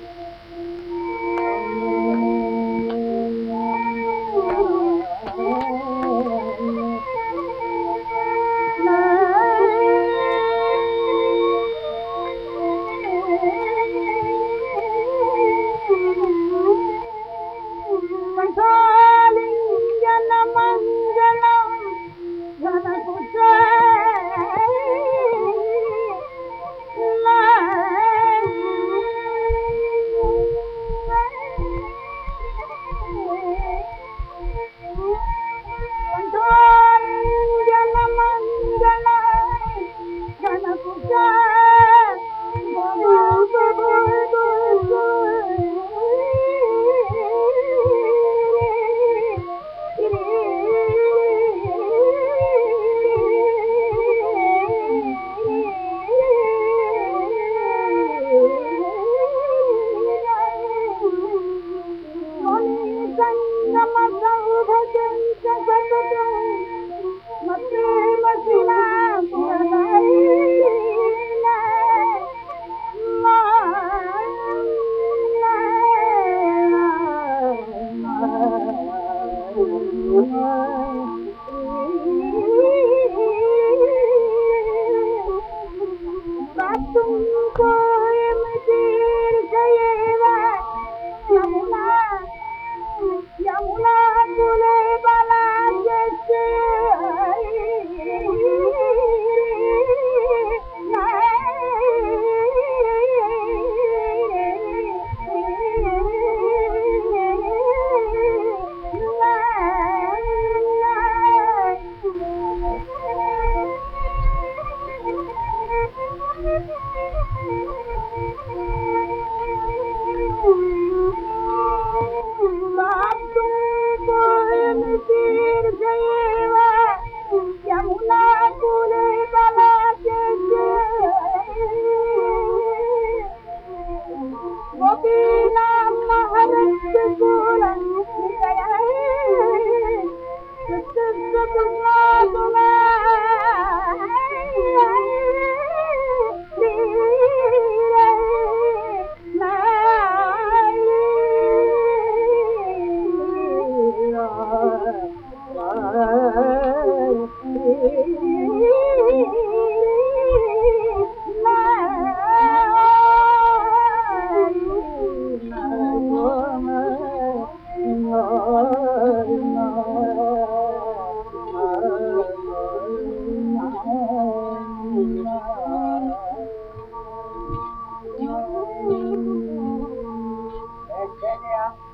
you You. فينا ما أردتكم Virginia